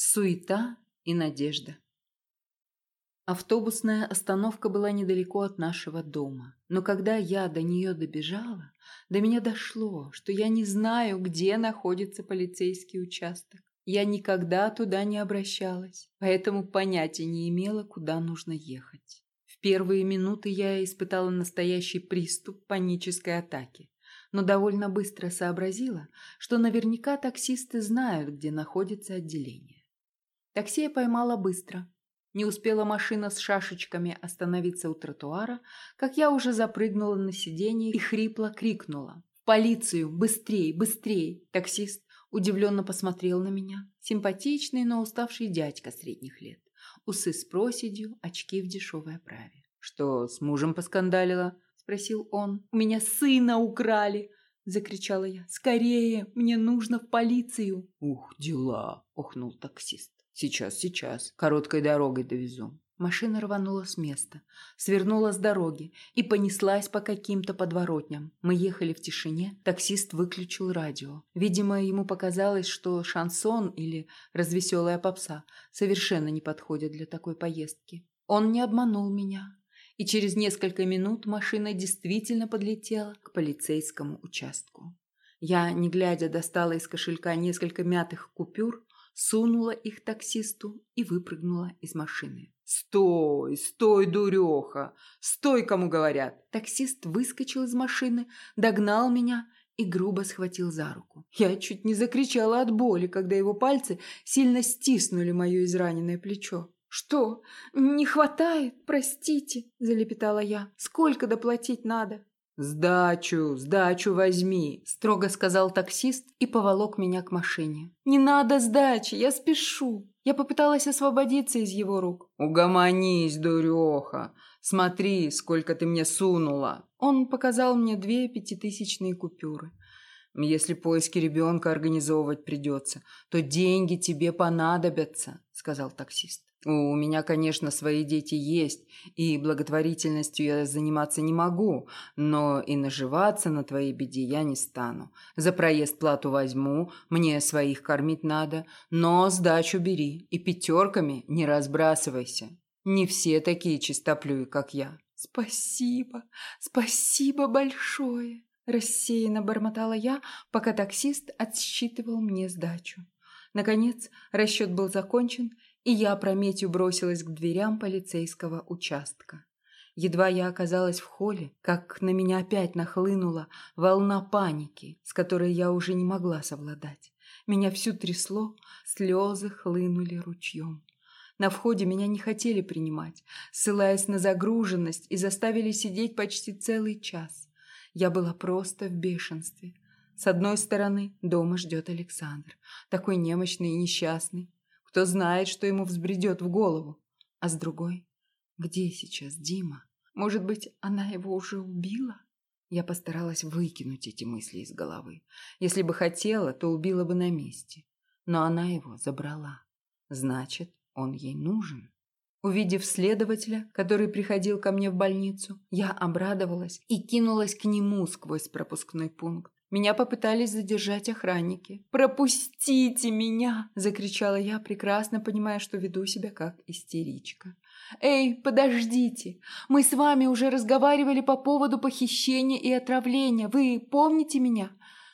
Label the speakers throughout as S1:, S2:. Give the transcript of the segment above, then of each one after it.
S1: Суета и надежда. Автобусная остановка была недалеко от нашего дома, но когда я до нее добежала, до меня дошло, что я не знаю, где находится полицейский участок. Я никогда туда не обращалась, поэтому понятия не имела, куда нужно ехать. В первые минуты я испытала настоящий приступ панической атаки но довольно быстро сообразила, что наверняка таксисты знают, где находится отделение. Такси я поймала быстро. Не успела машина с шашечками остановиться у тротуара, как я уже запрыгнула на сиденье и хрипло крикнула. «В полицию! Быстрей! Быстрей!» Таксист удивленно посмотрел на меня. Симпатичный, но уставший дядька средних лет. Усы с проседью, очки в дешевой оправе. «Что, с мужем поскандалила?» спросил он. «У меня сына украли!» – закричала я. «Скорее! Мне нужно в полицию!»
S2: «Ух, дела!» – охнул таксист. «Сейчас, сейчас. Короткой дорогой довезу».
S1: Машина рванула с места, свернула с дороги и понеслась по каким-то подворотням. Мы ехали в тишине, таксист выключил радио. Видимо, ему показалось, что шансон или развеселая попса совершенно не подходят для такой поездки. Он не обманул меня и через несколько минут машина действительно подлетела к полицейскому участку. Я, не глядя, достала из кошелька несколько мятых купюр, сунула их таксисту и выпрыгнула из машины.
S2: «Стой, стой, дуреха! Стой, кому говорят!»
S1: Таксист выскочил из машины, догнал меня и грубо схватил за руку. Я чуть не закричала от боли, когда его пальцы сильно стиснули мое израненное плечо. «Что? Не хватает? Простите», – залепетала я. «Сколько доплатить надо?»
S2: «Сдачу, сдачу возьми», – строго сказал таксист и поволок меня к машине.
S1: «Не надо сдачи, я спешу». Я попыталась освободиться из его рук.
S2: «Угомонись, дуреха! Смотри, сколько ты мне сунула!»
S1: Он показал мне две пятитысячные купюры.
S2: «Если поиски ребенка организовывать придется, то деньги тебе понадобятся», – сказал таксист. У меня, конечно, свои дети есть, и благотворительностью я заниматься не могу, но и наживаться на твоей беде я не стану. За проезд плату возьму, мне своих кормить надо, но сдачу бери и пятерками не разбрасывайся. Не все такие чистоплюи, как я.
S1: Спасибо, спасибо большое, рассеянно бормотала я, пока таксист отсчитывал мне сдачу. Наконец, расчет был закончен, и я опрометью бросилась к дверям полицейского участка. Едва я оказалась в холле, как на меня опять нахлынула волна паники, с которой я уже не могла совладать. Меня всю трясло, слезы хлынули ручьем. На входе меня не хотели принимать, ссылаясь на загруженность, и заставили сидеть почти целый час. Я была просто в бешенстве. С одной стороны, дома ждет Александр, такой немощный и несчастный. Кто знает, что ему взбредет в голову. А с другой, где сейчас Дима? Может быть, она его уже убила? Я постаралась выкинуть эти мысли из головы. Если бы хотела, то убила бы на месте. Но она его забрала. Значит, он ей нужен. Увидев следователя, который приходил ко мне в больницу, я обрадовалась и кинулась к нему сквозь пропускной пункт. Меня попытались задержать охранники. «Пропустите меня!» – закричала я, прекрасно понимая, что веду себя как истеричка. «Эй, подождите! Мы с вами уже разговаривали по поводу похищения и отравления. Вы помните меня?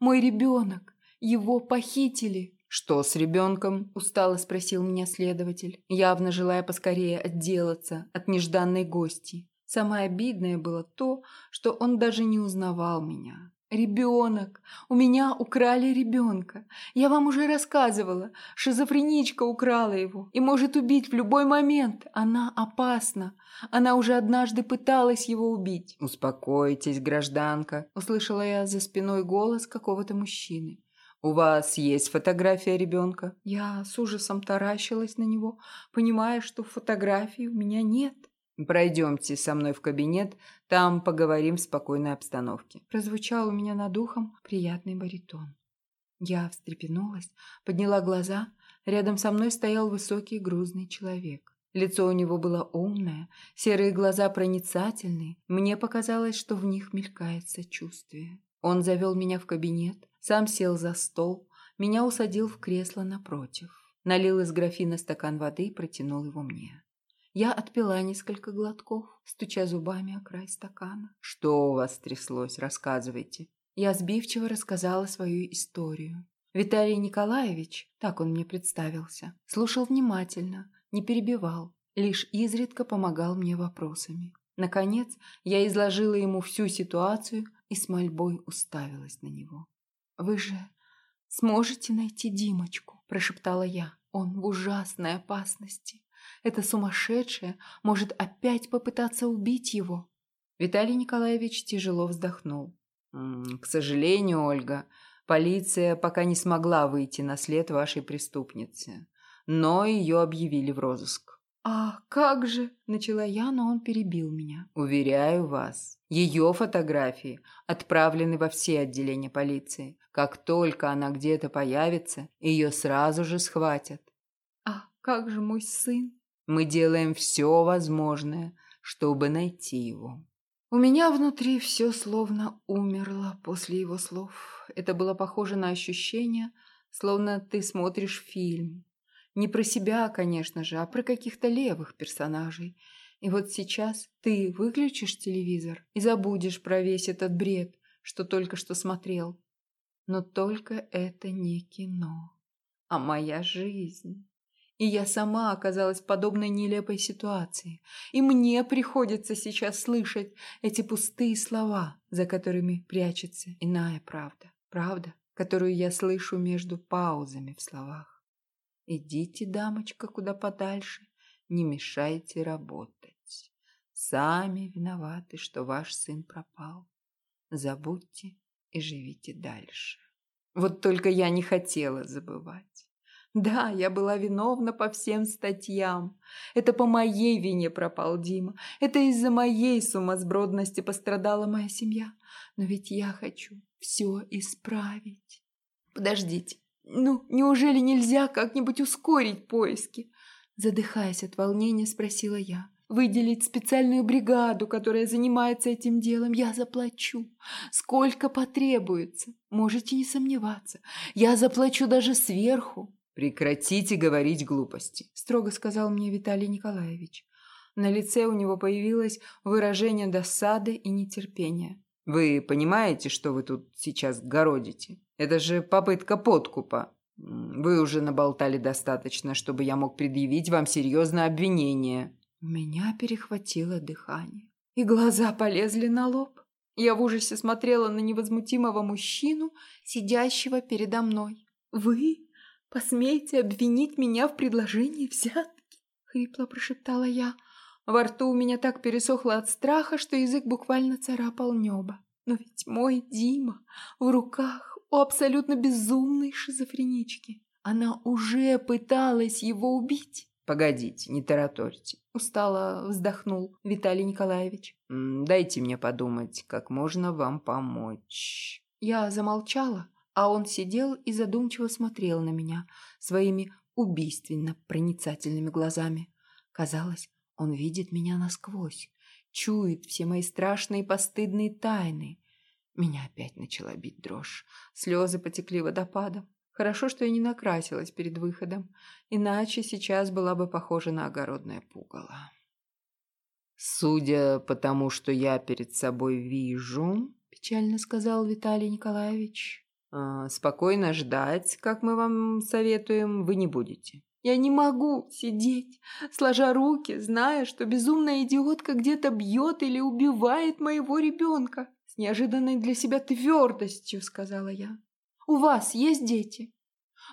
S1: Мой ребенок. Его похитили».
S2: «Что с ребенком?» – устало спросил меня следователь, явно желая поскорее отделаться от нежданной гости.
S1: Самое обидное было то, что он даже не узнавал меня. Ребенок. У меня украли ребенка. Я вам уже рассказывала. Шизофреничка украла его и может убить в любой момент. Она опасна. Она уже однажды пыталась его убить.
S2: «Успокойтесь, гражданка», — услышала я за спиной голос какого-то мужчины. «У вас есть фотография ребенка?»
S1: Я с ужасом таращилась на него, понимая, что фотографии у меня нет.
S2: «Пройдемте со мной в кабинет, там поговорим в спокойной обстановке».
S1: Прозвучал у меня над ухом приятный баритон. Я встрепенулась, подняла глаза. Рядом со мной стоял высокий грузный человек. Лицо у него было умное, серые глаза проницательные. Мне показалось, что в них мелькает сочувствие. Он завел меня в кабинет, сам сел за стол, меня усадил в кресло напротив. налил из графина стакан воды и протянул его мне. Я отпила несколько глотков, стуча зубами о край стакана.
S2: «Что у вас тряслось? Рассказывайте».
S1: Я сбивчиво рассказала свою историю. Виталий Николаевич, так он мне представился, слушал внимательно, не перебивал, лишь изредка помогал мне вопросами. Наконец, я изложила ему всю ситуацию и с мольбой уставилась на него. «Вы же сможете найти Димочку?» – прошептала я. «Он в ужасной опасности. Эта сумасшедшая может опять попытаться убить его». Виталий Николаевич тяжело вздохнул.
S2: «К сожалению, Ольга, полиция пока не смогла выйти на след вашей преступницы, но ее объявили в розыск».
S1: «А как же?» – начала я, но он перебил меня.
S2: «Уверяю вас, ее фотографии отправлены во все отделения полиции. Как только она где-то появится, ее сразу же схватят».
S1: «А как же мой сын?»
S2: «Мы делаем все возможное, чтобы найти его».
S1: У меня внутри все словно умерло после его слов. Это было похоже на ощущение, словно ты смотришь фильм. Не про себя, конечно же, а про каких-то левых персонажей. И вот сейчас ты выключишь телевизор и забудешь про весь этот бред, что только что смотрел. Но только это не кино, а моя жизнь. И я сама оказалась в подобной нелепой ситуации. И мне приходится сейчас слышать эти пустые слова, за которыми прячется иная правда. Правда, которую я слышу между паузами в словах. Идите, дамочка, куда подальше, не мешайте работать. Сами виноваты, что ваш сын пропал. Забудьте и живите дальше. Вот только я не хотела забывать. Да, я была виновна по всем статьям. Это по моей вине пропал Дима. Это из-за моей сумасбродности пострадала моя семья. Но ведь я хочу все исправить. Подождите, ну, неужели нельзя как-нибудь ускорить поиски? Задыхаясь от волнения, спросила я. Выделить специальную бригаду, которая занимается этим делом, я заплачу. Сколько потребуется, можете не сомневаться. Я заплачу даже сверху.
S2: «Прекратите говорить глупости», –
S1: строго сказал мне Виталий Николаевич. На лице у него появилось выражение досады и нетерпения.
S2: «Вы понимаете, что вы тут сейчас городите? Это же попытка подкупа. Вы уже наболтали достаточно, чтобы я мог предъявить вам серьезное обвинение».
S1: Меня перехватило дыхание, и глаза полезли на лоб. Я в ужасе смотрела на невозмутимого мужчину, сидящего передо мной. «Вы посмеете обвинить меня в предложении взятки?» — хрипло прошептала я. Во рту у меня так пересохло от страха, что язык буквально царапал небо. Но ведь мой Дима в руках у абсолютно безумной шизофренички. Она уже пыталась его убить.
S2: «Погодите, не тараторьте», —
S1: устало вздохнул Виталий Николаевич.
S2: «Дайте мне подумать, как можно вам помочь».
S1: Я замолчала, а он сидел и задумчиво смотрел на меня своими убийственно проницательными глазами. Казалось, он видит меня насквозь, чует все мои страшные постыдные тайны. Меня опять начала бить дрожь. Слезы потекли водопадом. Хорошо, что я не накрасилась перед выходом, иначе сейчас была бы похожа на огородное пугало.
S2: «Судя по тому, что я перед собой вижу», – печально сказал Виталий Николаевич, а, спокойно ждать, как мы вам советуем, вы не будете.
S1: Я не могу сидеть, сложа руки, зная, что безумная идиотка где-то бьет или убивает моего ребенка. С неожиданной для себя твердостью, сказала я. У вас есть дети?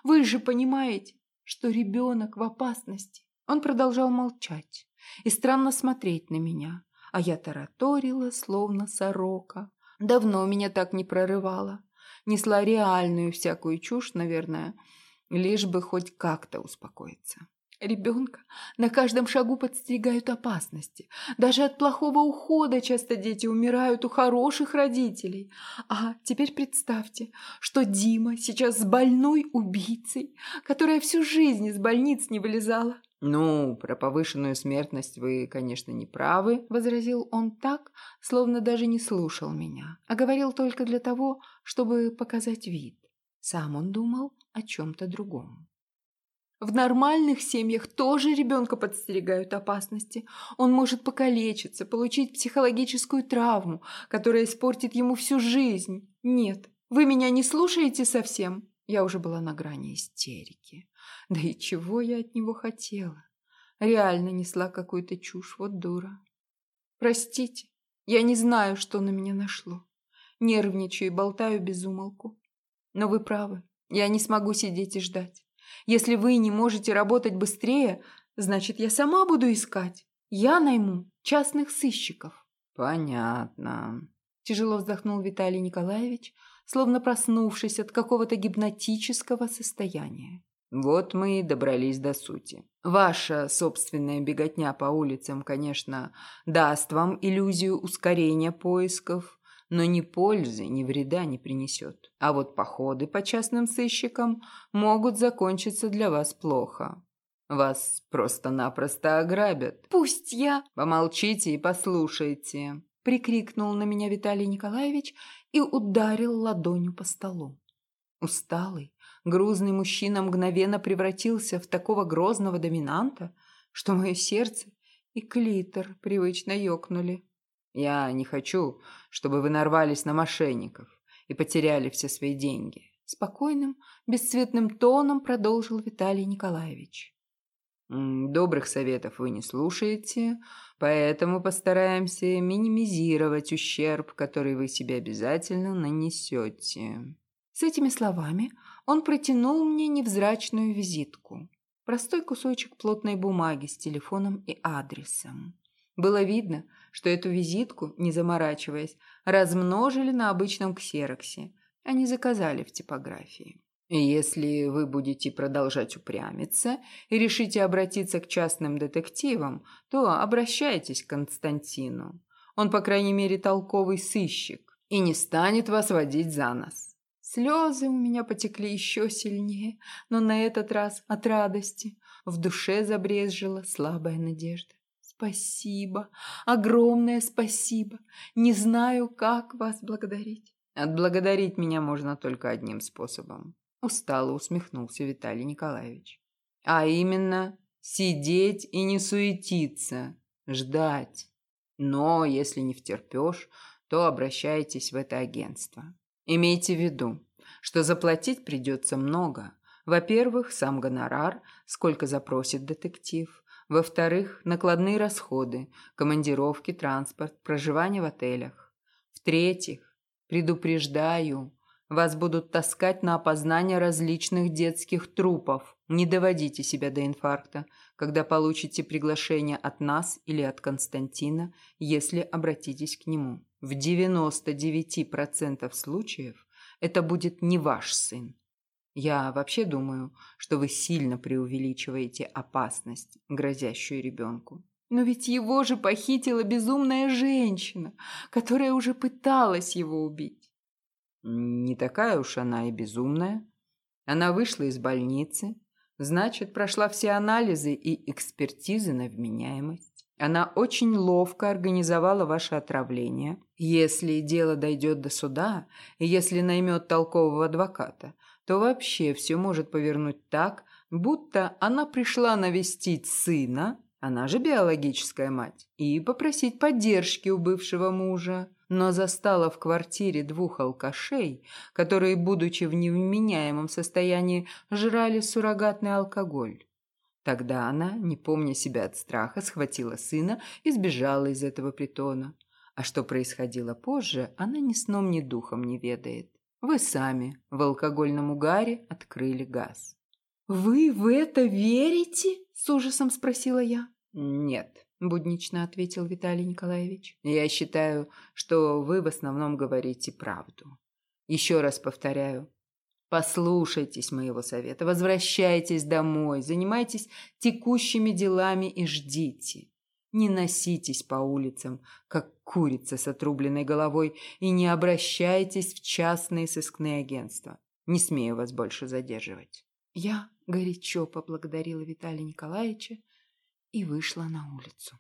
S1: Вы же понимаете, что ребенок в опасности. Он продолжал молчать и странно смотреть на меня, а я тараторила, словно сорока. Давно меня так не прорывало несла реальную всякую чушь, наверное, лишь бы хоть как-то успокоиться. Ребенка на каждом шагу подстерегают опасности. Даже от плохого ухода часто дети умирают у хороших родителей. А теперь представьте, что Дима сейчас с больной убийцей, которая всю жизнь из больниц не вылезала.
S2: «Ну, про повышенную смертность вы, конечно, не правы», —
S1: возразил он так, словно даже не слушал меня, а говорил только для того, чтобы показать вид. Сам он думал о чем-то другом. В нормальных семьях тоже ребенка подстерегают опасности. Он может покалечиться, получить психологическую травму, которая испортит ему всю жизнь. Нет, вы меня не слушаете совсем? Я уже была на грани истерики. Да и чего я от него хотела? Реально несла какую-то чушь, вот дура. Простите, я не знаю, что на меня нашло. Нервничаю и болтаю без умолку. Но вы правы, я не смогу сидеть и ждать. Если вы не можете работать быстрее, значит, я сама буду искать. Я найму частных сыщиков.
S2: Понятно.
S1: Тяжело вздохнул Виталий Николаевич, словно проснувшись от какого-то гипнотического состояния.
S2: Вот мы и добрались до сути. Ваша собственная беготня по улицам, конечно, даст вам иллюзию ускорения поисков, но ни пользы, ни вреда не принесет. А вот походы по частным сыщикам могут закончиться для вас плохо. Вас просто-напросто ограбят.
S1: Пусть я...
S2: Помолчите и послушайте.
S1: Прикрикнул на меня Виталий Николаевич и ударил ладонью по столу. Усталый, грузный мужчина мгновенно превратился в такого грозного доминанта, что мое сердце и клитор привычно ёкнули.
S2: Я не хочу, чтобы вы нарвались на мошенников и потеряли все свои деньги.
S1: Спокойным, бесцветным тоном продолжил Виталий Николаевич.
S2: Добрых советов вы не слушаете, поэтому постараемся минимизировать ущерб, который вы себе обязательно нанесете.
S1: С этими словами он протянул мне невзрачную визитку. Простой кусочек плотной бумаги с телефоном и адресом. Было видно, что эту визитку, не заморачиваясь, размножили на обычном ксероксе, а не заказали в типографии.
S2: Если вы будете продолжать упрямиться и решите обратиться к частным детективам, то обращайтесь к Константину. Он, по крайней мере, толковый сыщик и не станет вас водить за нос.
S1: Слезы у меня потекли еще сильнее, но на этот раз от радости. В душе забрезжила слабая надежда. Спасибо, огромное спасибо. Не знаю, как вас благодарить.
S2: Отблагодарить меня можно только одним способом. Устало усмехнулся Виталий Николаевич. А именно, сидеть и не суетиться, ждать. Но если не втерпешь, то обращайтесь в это агентство. Имейте в виду, что заплатить придется много. Во-первых, сам гонорар, сколько запросит детектив. Во-вторых, накладные расходы, командировки, транспорт, проживание в отелях. В-третьих, предупреждаю, вас будут таскать на опознание различных детских трупов. Не доводите себя до инфаркта, когда получите приглашение от нас или от Константина, если обратитесь к нему. В 99% случаев это будет не ваш сын, я вообще думаю, что вы сильно преувеличиваете опасность, грозящую ребенку.
S1: Но ведь его же похитила безумная женщина, которая уже пыталась его убить.
S2: Не такая уж она и безумная. Она вышла из больницы, значит, прошла все анализы и экспертизы на вменяемость. Она очень ловко организовала ваше отравление. Если дело дойдет до суда, и если наймет толкового адвоката, то вообще все может повернуть так, будто она пришла навестить сына, она же биологическая мать, и попросить поддержки у бывшего мужа, но застала в квартире двух алкашей, которые, будучи в невменяемом состоянии, жрали суррогатный алкоголь. Тогда она, не помня себя от страха, схватила сына и сбежала из этого притона. А что происходило позже, она ни сном, ни духом не ведает. Вы сами в алкогольном угаре открыли газ.
S1: «Вы в это верите?» – с ужасом спросила я.
S2: «Нет», – буднично ответил Виталий Николаевич. «Я считаю, что вы в основном говорите правду. Еще раз повторяю, послушайтесь моего совета, возвращайтесь домой, занимайтесь текущими делами и ждите. Не носитесь по улицам, как курица с отрубленной головой, и не обращайтесь в частные сыскные агентства. Не смею вас больше задерживать.
S1: Я горячо поблагодарила Виталия Николаевича и вышла на улицу.